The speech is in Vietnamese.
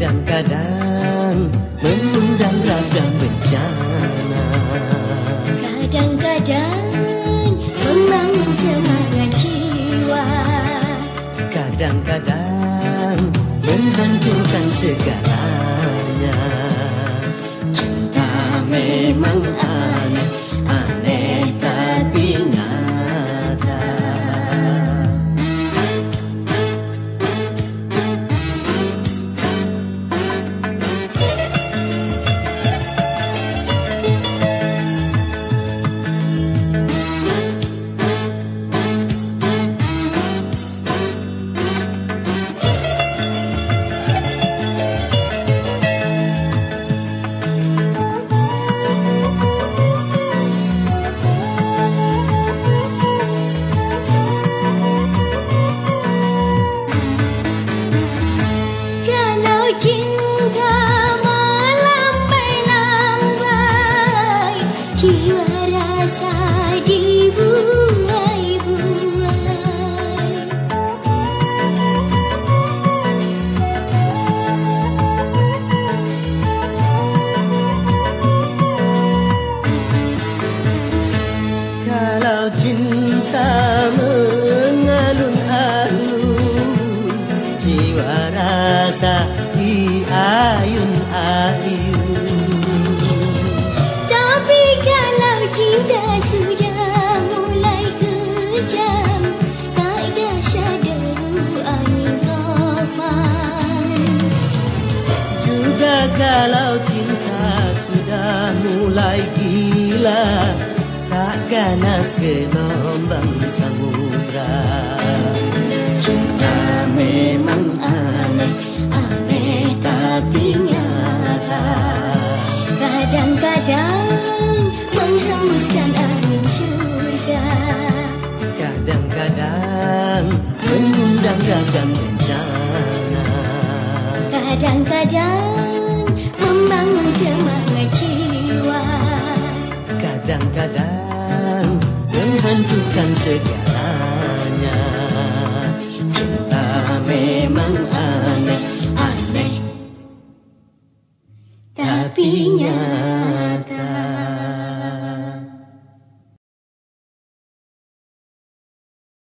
Kadang-kadang mengundang ragam bencana. Kadang-kadang membangun semangat jiwa. Kadang-kadang menghancurkan segalanya. Cinta memang aneh, aneh Kalau cinta melambai Jiwa rasa dibuai-buai Kalau cinta rasa di ayun-ayun Tapi kalau cinta sudah mulai kejam Tak dahsyat deru angin tofan Juga kalau cinta sudah mulai gila Tak ganas gelombang samudra Kadang-kadang menghembuskan angin surga Kadang-kadang mengundang ragam bencana. Kadang-kadang membangun semangat jiwa. Kadang-kadang menghancurkan segalanya ý 人